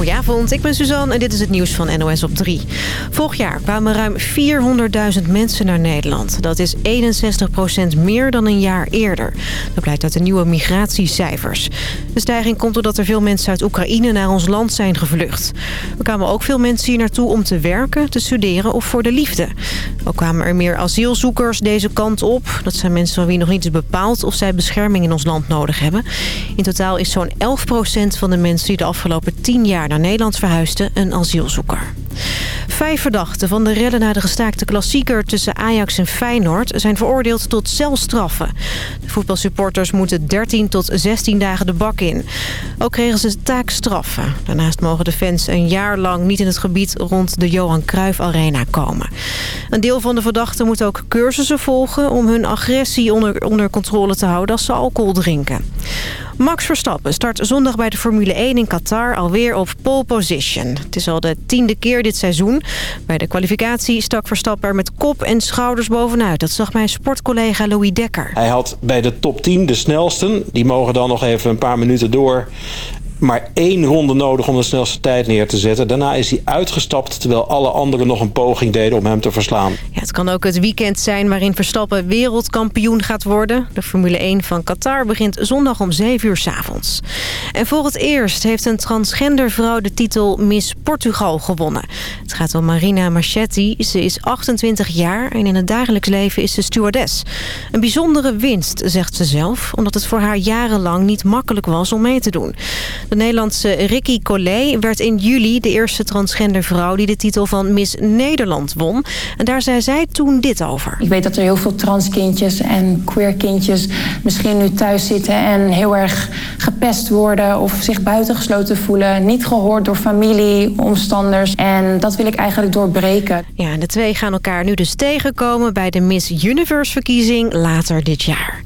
Goedenavond, ik ben Suzanne en dit is het nieuws van NOS op 3. Vorig jaar kwamen ruim 400.000 mensen naar Nederland. Dat is 61% meer dan een jaar eerder. Dat blijkt uit de nieuwe migratiecijfers. De stijging komt doordat er veel mensen uit Oekraïne naar ons land zijn gevlucht. Er kwamen ook veel mensen hier naartoe om te werken, te studeren of voor de liefde. Ook kwamen er meer asielzoekers deze kant op. Dat zijn mensen van wie nog niet is bepaald of zij bescherming in ons land nodig hebben. In totaal is zo'n 11% van de mensen die de afgelopen 10 jaar naar Nederland verhuisden een asielzoeker. Vijf verdachten van de redden naar de gestaakte klassieker tussen Ajax en Feyenoord zijn veroordeeld tot celstraffen. De voetbalsupporters moeten 13 tot 16 dagen de bak in. Ook kregen ze taakstraffen. Daarnaast mogen de fans een jaar lang niet in het gebied rond de Johan Cruijff Arena komen. Een deel van de verdachten moet ook cursussen volgen om hun agressie onder, onder controle te houden als ze alcohol drinken. Max Verstappen start zondag bij de Formule 1 in Qatar alweer op pole position. Het is al de tiende keer dit seizoen. Bij de kwalificatie stak Verstappen er met kop en schouders bovenuit. Dat zag mijn sportcollega Louis Dekker. Hij had bij de top 10 de snelsten. Die mogen dan nog even een paar minuten door maar één ronde nodig om de snelste tijd neer te zetten. Daarna is hij uitgestapt terwijl alle anderen nog een poging deden om hem te verslaan. Ja, het kan ook het weekend zijn waarin Verstappen wereldkampioen gaat worden. De Formule 1 van Qatar begint zondag om 7 uur s avonds. En voor het eerst heeft een transgender vrouw de titel Miss Portugal gewonnen. Het gaat om Marina Marchetti. Ze is 28 jaar en in het dagelijks leven is ze stewardess. Een bijzondere winst, zegt ze zelf, omdat het voor haar jarenlang niet makkelijk was om mee te doen. De Nederlandse Ricky Collet werd in juli de eerste transgender vrouw... die de titel van Miss Nederland won. En daar zei zij toen dit over. Ik weet dat er heel veel transkindjes en queer kindjes misschien nu thuis zitten... en heel erg gepest worden of zich buitengesloten voelen. Niet gehoord door familie, omstanders. En dat wil ik eigenlijk doorbreken. Ja, de twee gaan elkaar nu dus tegenkomen... bij de Miss Universe-verkiezing later dit jaar.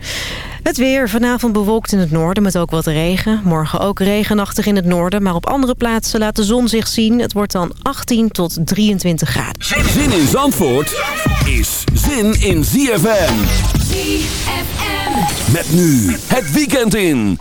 Het weer vanavond bewolkt in het noorden met ook wat regen. Morgen ook regenachtig in het noorden, maar op andere plaatsen laat de zon zich zien. Het wordt dan 18 tot 23 graden. Zin in Zandvoort is zin in ZFM. ZFM. Met nu het weekend in.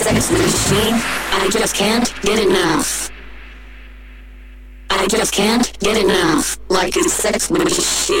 sex machine. I just can't get enough. I just can't get enough. Like a sex machine.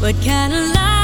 What kind of life?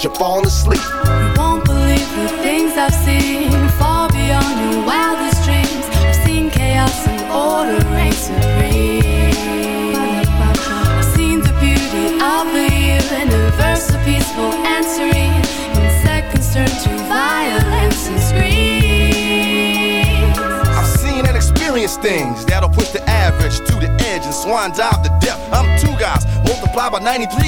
You're falling asleep. You won't believe the things I've seen far beyond your wildest dreams. I've seen chaos and order reign supreme. I've seen the beauty of the universe, so peaceful and serene. In seconds turn to violence and screams. I've seen and experienced things that'll push the average to the edge and swan dive to death. I'm two guys, multiplied by 93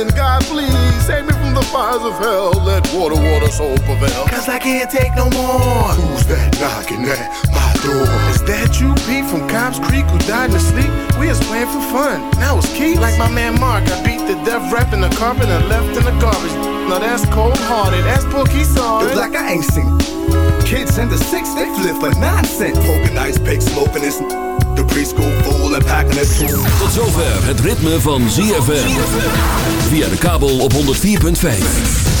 God, please save me from the fires of hell. Let water, water, soul prevail. Cause I can't take no more. Who's that knocking at Is that you, Pete, from Cobb's Creek, who died in his sleep? We was playing for fun. Now it's Keith. Like my man Mark, I beat the death rap in the carpet and left in the garbage. Now that's cold hearted. That's Pookie sorry. Look like I ain't seen. Kids in the six, they flip for nonsense. Poking ice pick, smoking this. The preschool fool and packing his. Tot zover het ritme van ZFM. Via de kabel op 104.5.